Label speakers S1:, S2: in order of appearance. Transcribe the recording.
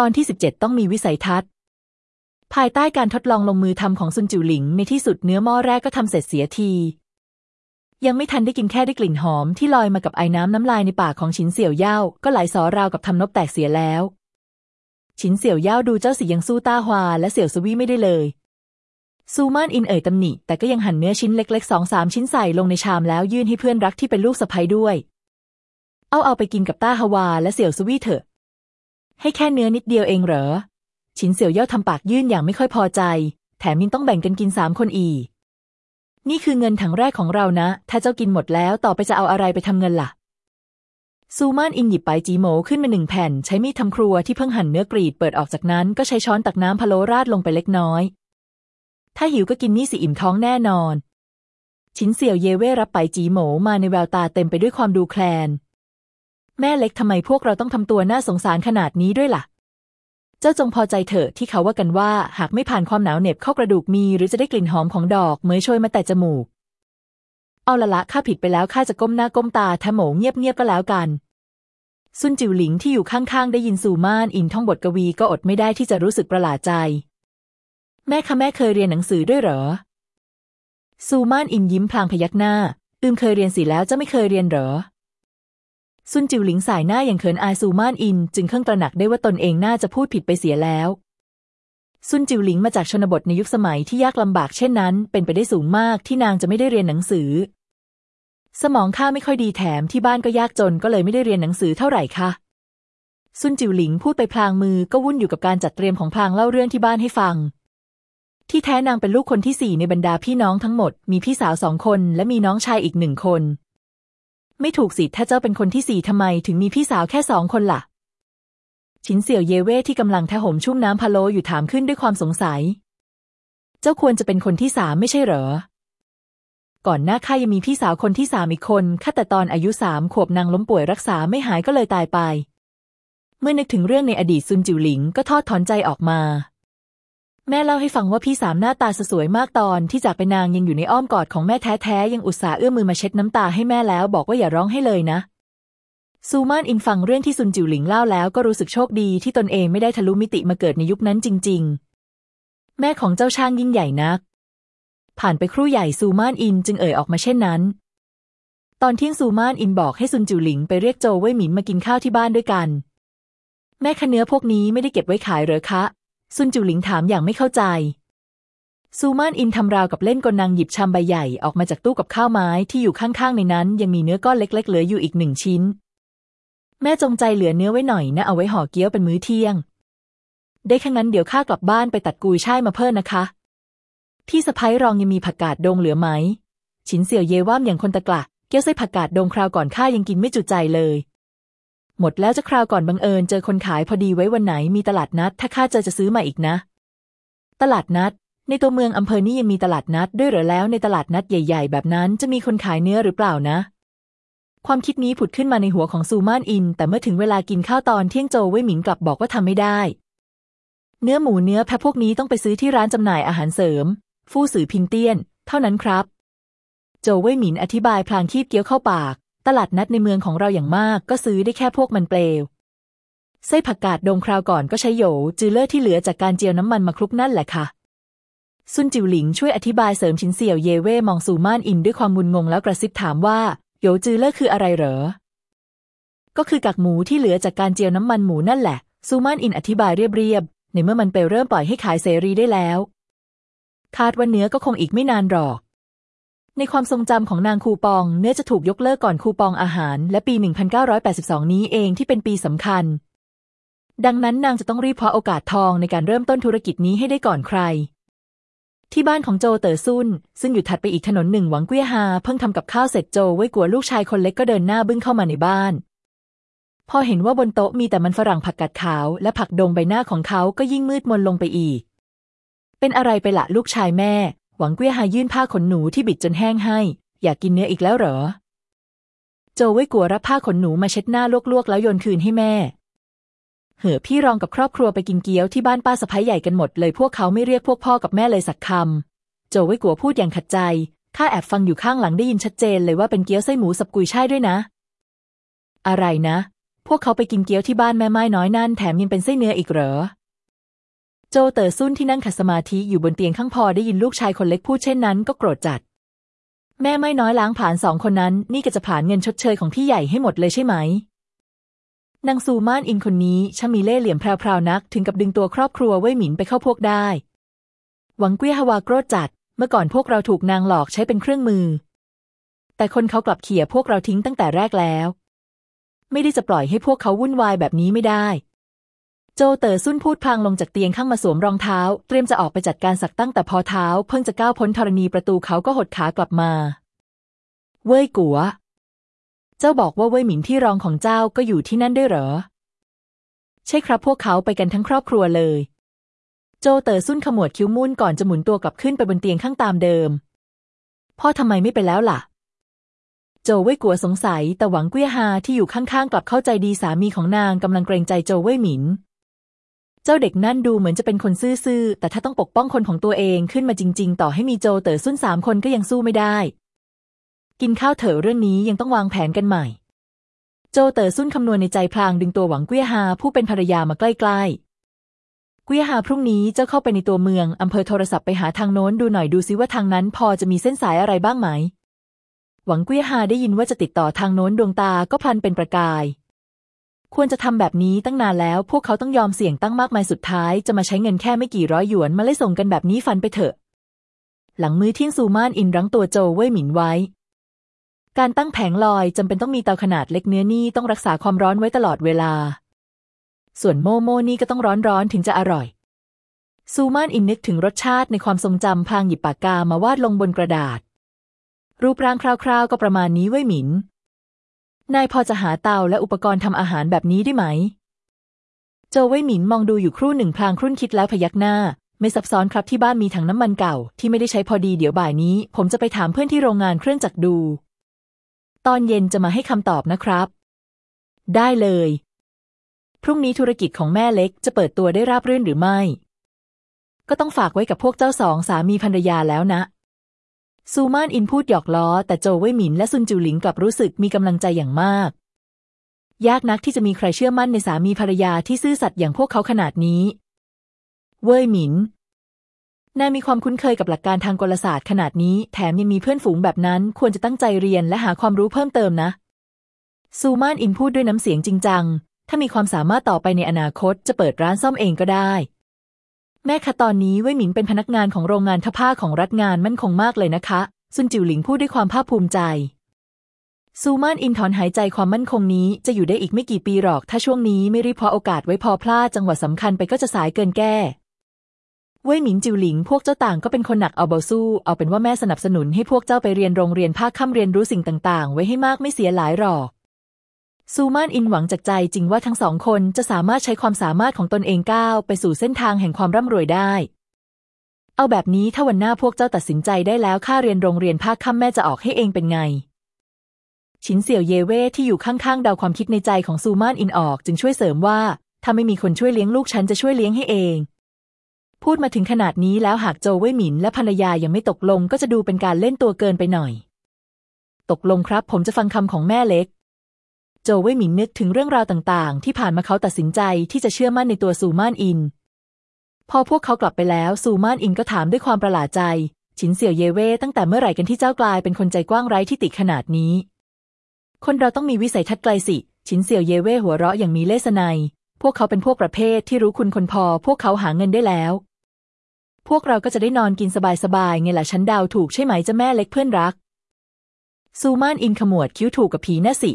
S1: ตอนที่ 17 ต้องมีวิสัยทัศน์ ภายใต้การทดลองลงมือทำของซุนจิวหลิงในที่สุดเนื้อหม้อแรกก็ทำเสร็จเสียที ยังไม่ทันได้กินแค่ได้กลิ่นหอมที่ลอยมากับไอ้น้ำน้ำลายในปากของฉินเสี่ยวเย่าก็ไหลสอราวกับทำนบแตกเสียแล้ว ฉินเสี่ยวเย่าดูเจ้าสียังสู้ต้าฮวาและเสี่ยวสวีไม่ได้เลยซูมานอินเอ่ยตำหนิ แต่ก็ยังหั่นเนื้อชิ้นเล็กๆสองสามชิ้นใส่ลงในชามแล้วยื่นให้เพื่อนรักที่เป็นลูกสะใภ้ด้วย เอาเอาไปกินกับต้าฮวาและเสี่ยวสวีเถอะ ให้แค่เนื้อนิดเดียวเองเหรอฉินเสี่ยวเย่าทำปากยื่นอย่างไม่ค่อยพอใจ แถมยังต้องแบ่งกันกินสามคนอีก นี่คือเงินถังแรกของเรานะ ถ้าเจ้ากินหมดแล้วต่อไปจะเอาอะไรไปทำเงินล่ะ ซูมานอินหยิบไปจีโหมขึ้นมาหนึ่งแผ่น ใช้มีดทำครัวที่เพิ่งหั่นเนื้อกรีดเปิดออกจากนั้นก็ใช้ช้อนตักน้ำพะโล้ราดลงไปเล็กน้อย ถ้าหิวก็กินนี่สิอิ่มท้องแน่นอนฉินเสี่ยวเยเว่รับไปจีโหมมาในแววตาเต็มไปด้วยความดูแคลน แม่เล็กทำไมพวกเราต้องทำตัวน่าสงสารขนาดนี้ด้วยล่ะ เจ้าจงพอใจเถอะที่เขาว่ากันว่า หากไม่ผ่านความหนาวเหน็บเข้ากระดูกมี หรือจะได้กลิ่นหอมของดอกเหมยโชยมาแต่จมูก เอาละละข้าผิดไปแล้วข้าจะก้มหน้าก้มตาแทโหมเงียบๆก็แล้วกันซุนจิ๋วหลิงที่อยู่ข้างๆ ได้ยินซูม่านอินท่องบทกวีก็อดไม่ได้ที่จะรู้สึกประหลาดใจ แม่คะแม่เคยเรียนหนังสือด้วยเหรอซูม่านอินยิ้มพลางพยักหน้า อืมเคยเรียนสิแล้วจะไม่เคยเรียนเหรอ ซุนจิวหลิงสายหน้าอย่างเขินอายซูมานอิน จึงเครื่องตระหนักได้ว่าตนเองน่าจะพูดผิดไปเสียแล้วซุนจิวหลิงมาจากชนบทในยุคสมัยที่ยากลำบากเช่นนั้น เป็นไปได้สูงมากที่นางจะไม่ได้เรียนหนังสือ สมองข้าไม่ค่อยดีแถมที่บ้านก็ยากจนก็เลยไม่ได้เรียนหนังสือเท่าไหร่ค่ะซุนจิวหลิงพูดไปพลางมือก็วุ่นอยู่กับการจัดเตรียมของพลางเล่าเรื่องที่บ้านให้ฟัง ที่แท้นางเป็นลูกคนที่สี่ในบรรดาพี่น้องทั้งหมด มีพี่สาวสองคนและมีน้องชายอีกหนึ่งคน ไม่ถูกสิถ้าเจ้าเป็นคนที่สี่ทำไมถึงมีพี่สาวแค่สองคนล่ะฉินเสี่ยวเยเว่ที่กำลังแทห่มชุ่มน้ำพะโลอยู่ถามขึ้นด้วยความสงสัย เจ้าควรจะเป็นคนที่สามไม่ใช่เหรอ ก่อนหน้าข้ายังมีพี่สาวคนที่สามอีกคนข้าแต่ตอนอายุสามขวบนางล้มป่วยรักษาไม่หายก็เลยตายไป เมื่อนึกถึงเรื่องในอดีตซุนจิ๋วหลิงก็ทอดถอนใจออกมา แม่เล่าให้ฟังว่าพี่สามหน้าตาสวยมากตอนที่จากไปนางยังอยู่ในอ้อมกอดของแม่แท้ๆยังอุตส่าห์เอื้อมมือมาเช็ดน้ำตาให้แม่แล้วบอกว่าอย่าร้องให้เลยนะ ซูมานอินฟังเรื่องที่ซุนจิวหลิงเล่าแล้วก็รู้สึกโชคดีที่ตนเองไม่ได้ทะลุมิติมาเกิดในยุคนั้นจริง ๆ แม่ของเจ้าช่างยิ่งใหญ่นัก ผ่านไปครู่ใหญ่ซูมานอินจึงเอ่ยออกมาเช่นนั้น ตอนเที่ยงซูมานอินบอกให้ซุนจิวหลิงไปเรียกโจวเว่ยหมินมากินข้าวที่บ้านด้วยกัน แม่คะเนื้อพวกนี้ไม่ได้เก็บไว้ขายเหรอคะ ซุนจิวหลิงถามอย่างไม่เข้าใจ ซูมานอินทำราวกับเล่นกลนางหยิบชามใบใหญ่ออกมาจากตู้กับข้าวไม้ที่อยู่ข้างๆในนั้น ยังมีเนื้อก้อนเล็ก ๆ เหลืออยู่อีกหนึ่งชิ้น แม่จงใจเหลือเนื้อไว้หน่อยนะเอาไว้ห่อเกี๊ยวเป็นมื้อเที่ยง ได้แค่นั้นเดี๋ยวข้ากลับบ้านไปตัดกุยช่ายมาเพิ่มนะคะพี่สะพ้ยรองยังมีผักกาดดงเหลือไหมฉินเสี่ยวเยว่ามอย่างคนตะกละเกี๊ยวไส้ผักกาดดงคราวก่อนข้ายังกินไม่จุใจเลย หมดแล้วจะคราวก่อนบังเอิญเจอคนขายพอดีไว้วันไหนมีตลาดนัด ถ้าข้าเจอจะซื้อมาอีกนะ ตลาดนัด ในตัวเมืองอำเภอนี่ยังมีตลาดนัดด้วยหรือแล้วในตลาดนัดใหญ่ ๆ แบบนั้นจะมีคนขายเนื้อหรือเปล่านะ ความคิดนี้ผุดขึ้นมาในหัวของซูมานอิน แต่เมื่อถึงเวลากินข้าวตอนเที่ยงโจวเว่ยหมิงกลับบอกว่าทำไม่ได้ เนื้อหมูเนื้อแพะพวกนี้ต้องไปซื้อที่ร้านจำหน่ายอาหารเสริม 副食品店 เท่านั้นครับ โจวเว่ยหมินอธิบายพลางคีบเกี๊ยวเข้าปาก ตลาดนัดในเมืองของเราอย่างมากก็ซื้อได้แค่พวกมันเปลว ไส้ผักกาดดงคราวก่อนก็ใช้ 油滋了 ที่เหลือจากการเจียวน้ำมันมาคลุกนั่นแหละค่ะ ซุนจิวหลิงช่วยอธิบายเสริมชินเสี่ยวเยว่มองซูมานอินด้วยความงุนงงแล้วกระซิบถามว่า油滋了 คืออะไรเหรอ ก็คือกากหมูที่เหลือจากการเจียวน้ำมันหมูนั่นแหละ ซูมานอินอธิบายเรียบๆในเมื่อมันไปเริ่มปล่อยให้ขายเสรีได้แล้ว คาดว่าเนื้อก็คงอีกไม่นานหรอก ในความทรงจำของนางคูปองเนื้อจะถูกยกเลิกก่อนคูปองอาหาร และปี 1982 นี้เองที่เป็นปีสำคัญ ดังนั้นนางจะต้องรีบเพาโอกาสทองในการเริ่มต้นธุรกิจนี้ให้ได้ก่อนใคร ที่บ้านของโจเต๋อซุนซึ่งอยู่ถัดไปอีกถนนหนึ่งหวังเกี้ยฮาเพิ่งทำกับข้าวเสร็จโจไว้กัวลูกชายคนเล็กก็เดินหน้าบึ้งเข้ามาในบ้าน พอเห็นว่าบนโต๊ะมีแต่มันฝรั่งผักกาดขาว และผักดงใบหน้าของเขาก็ยิ่งมืดมนลงไปอีก เป็นอะไรไปละลูกชายแม่ หวังเกี้ยฮายื่นผ้าขนหนูที่บิดจนแห้งให้ อยากกินเนื้ออีกแล้วเหรอ โจไว้กัวรับผ้าขนหนูมาเช็ดหน้าลวกๆ แล้วโยนคืนให้แม่ เหอพี่รองกับครอบครัวไปกินเกี๊ยวที่บ้านป้าสะพ้ายใหญ่กันหมดเลยพวกเขาไม่เรียกพวกพ่อกับแม่เลยสักคำโจไว้กัวพูดอย่างขัดใจข้าแอบฟังอยู่ข้างหลังได้ยินชัดเจนเลยว่าเป็นเกี๊ยวไส้หมูสับกุยช่ายด้วยนะ อะไรนะ พวกเขาไปกินเกี๊ยวที่บ้านแม่ไม้น้อยนั่นแถมยังเป็นไส้เนื้ออีกเหรอ โจเต๋อซุ่นที่นั่งขัดสมาธิอยู่บนเตียงข้างพอได้ยินลูกชายคนเล็กพูดเช่นนั้นก็โกรธจัด แม่ไม่น้อยล้างผลาญสองคนนั้น นี่ก็จะผ่านเงินชดเชยของพี่ใหญ่ให้หมดเลยใช่ไหมนางซูม่านอินคนนี้ช่างมีเล่ห์เหลี่ยมแพรวๆนัก ถึงกับดึงตัวครอบครัวเว่ยหมินไปเข้าพวกได้ หวังเกี้ยฮวาโกรธจัด เมื่อก่อนพวกเราถูกนางหลอกใช้เป็นเครื่องมือ แต่คนเขากลับเขี่ยพวกเราทิ้งตั้งแต่แรกแล้ว ไม่ได้จะปล่อยให้พวกเขาวุ่นวายแบบนี้ไม่ได้ โจเต๋อซุ่นพูดพลางลงจากเตียงข้างมาสวมรองเท้า เตรียมจะออกไปจัดการสักตั้งแต่พอเท้า เพิ่งจะก้าวพ้นธรณีประตูเขาก็หดขากลับมา เว่ยกัว เจ้าบอกว่าเว่ยหมินที่รองของเจ้าก็อยู่ที่นั่นด้วยเหรอ ใช่ครับพวกเขาไปกันทั้งครอบครัวเลย โจเต๋อซุ่นขมวดคิ้วมุ่นก่อนจะหมุนตัวกลับขึ้นไปบนเตียงข้างตามเดิม พ่อทำไมไม่ไปแล้วล่ะโจเว่ยกัวสงสัย แต่หวังเกี้ยฮาที่อยู่ข้างๆ กลับเข้าใจดีสามีของนางกำลังเกรงใจโจเว่ยหมิน เจ้าเด็กนั่นดูเหมือนจะเป็นคนซื่อๆ แต่ถ้าต้องปกป้องคนของตัวเองขึ้นมาจริง ๆ ต่อให้มีโจเต๋อซุ่นสามคนก็ยังสู้ไม่ได้ กินข้าวเถอะเรื่องนี้ยังต้องวางแผนกันใหม่ โจเต๋อซุ่นคำนวณในใจพลางดึงตัวหวังเกี้ยฮาผู้เป็นภรรยามาใกล้ๆเกี้ยฮาพรุ่งนี้เจ้าเข้าไปในตัวเมือง อำเภอโทรศัพท์ไปหาทางโน้นดูหน่อยดูซิว่าทางนั้นพอจะมีเส้นสายอะไรบ้างไหม หวังเกี้ยฮาได้ยินว่าจะติดต่อทางโน้นดวงตาก็พลันเป็นประกาย ควรจะทำแบบนี้ตั้งนานแล้ว พวกเขาต้องยอมเสี่ยงตั้งมากมายสุดท้ายจะมาใช้เงินแค่ไม่กี่ร้อยหยวนมาเล่ส่งกันแบบนี้ฟันไปเถอะ หลังมื้อเที่ยงซูมานอินรั้งตัวโจเว่ยหมินไว้ การตั้งแผงลอยจำเป็นต้องมีเตาขนาดเล็กเนื้อนี่ต้องรักษาความร้อนไว้ตลอดเวลา ส่วนโมโมนี่ก็ต้องร้อนร้อนถึงจะอร่อย ซูมานอินนึกถึงรสชาติในความทรงจำพลางหยิบปากกามาวาดลงบนกระดาษ รูปร่างคร่าวๆ ก็ประมาณนี้เว้ยหมิน นายพอจะหาเตาและอุปกรณ์ทำอาหารแบบนี้ได้ไหม โจวเว่ยหมินมองดูอยู่ครู่หนึ่งพลางครุ่นคิดแล้วพยักหน้า ไม่ซับซ้อนครับที่บ้านมีถังน้ำมันเก่า ที่ไม่ได้ใช้พอดีเดี๋ยวบ่ายนี้ ผมจะไปถามเพื่อนที่โรงงานเครื่องจักรดู ตอนเย็นจะมาให้คำตอบนะครับ ได้เลย พรุ่งนี้ธุรกิจของแม่เล็กจะเปิดตัวได้ราบรื่นหรือไม่ ก็ต้องฝากไว้กับพวกเจ้าสองสามีภรรยาแล้วนะ ซูมานอินพูดหยอกล้อ แต่โจวเว่ยหมินและซุนจูหลิงกลับรู้สึกมีกำลังใจอย่างมาก ยากนักที่จะมีใครเชื่อมั่นในสามีภรรยาที่ซื่อสัตย์อย่างพวกเขาขนาดนี้ เว่ยหมินนายมีความคุ้นเคยกับหลักการทางกลศาสตร์ขนาดนี้ แถมยังมีเพื่อนฝูงแบบนั้น ควรจะตั้งใจเรียนและหาความรู้เพิ่มเติมนะ ซูมานอินพูดด้วยน้ำเสียงจริงจัง ถ้ามีความสามารถต่อไปในอนาคตจะเปิดร้านซ่อมเองก็ได้ แม่คะตอนนี้เว่ยหมินเป็นพนักงานของโรงงานทผ้าของรัฐงานมั่นคงมากเลยนะคะซุนจิ๋วหลิงพูดด้วยความภาคภูมิใจ ซูมานอินถอนหายใจความมั่นคงนี้จะอยู่ได้อีกไม่กี่ปีหรอก ถ้าช่วงนี้ไม่รีบพอโอกาสไว้พอพลาดจังหวะสำคัญไปก็จะสายเกินแก้เว่ยหมินจิวหลิงพวกเจ้าต่างก็เป็นคนหนักเอาเบาสู้ เอาเป็นว่าแม่สนับสนุนให้พวกเจ้าไปเรียนโรงเรียนภาคค่ำเรียนรู้สิ่งต่างๆ ไว้ให้มากไม่เสียหลายหรอก ซูมานอินหวังจากใจจริงว่าทั้งสองคนจะสามารถใช้ความสามารถของตนเองก้าวไปสู่เส้นทางแห่งความร่ำรวยได้ เอาแบบนี้ถ้าวันหน้าพวกเจ้าตัดสินใจได้แล้วค่าเรียนโรงเรียนภาคค่ำแม่จะออกให้เองเป็นไง ชินเสี่ยวเยเว่ที่อยู่ข้างๆเดาความคิดในใจของซูมานอินออกจึงช่วยเสริมว่า ถ้าไม่มีคนช่วยเลี้ยงลูกฉันจะช่วยเลี้ยงให้เอง พูดมาถึงขนาดนี้แล้วหากโจวเว่ยหมินและภรรยายังไม่ตกลงก็จะดูเป็นการเล่นตัวเกินไปหน่อย ตกลงครับ ผมจะฟังคำของแม่เล็ก โจวเว่ยหมินนึกถึงเรื่องราวต่างๆ ที่ผ่านมาเขาตัดสินใจที่จะเชื่อมั่นในตัวซูมานอิน พอพวกเขากลับไปแล้วซูมานอินก็ถามด้วยความประหลาดใจ ฉินเสี่ยวเยเว่ตั้งแต่เมื่อไหร่กันที่เจ้ากลายเป็นคนใจกว้างไร้ที่ติขนาดนี้ คนเราต้องมีวิสัยทัศน์ไกลสิ ฉินเสี่ยวเยเว่หัวเราะอย่างมีเล่ห์ไนพวกเขาเป็นพวกประเภทที่รู้คุณคนพอ พวกเขาหาเงินได้แล้ว พวกเราก็จะได้นอนกินสบายๆไงล่ะฉันดาวถูกใช่ไหมจ้าแม่เล็กเพื่อนรักซูมานอินขมวดคิ้วถูกกับผีน่ะสิ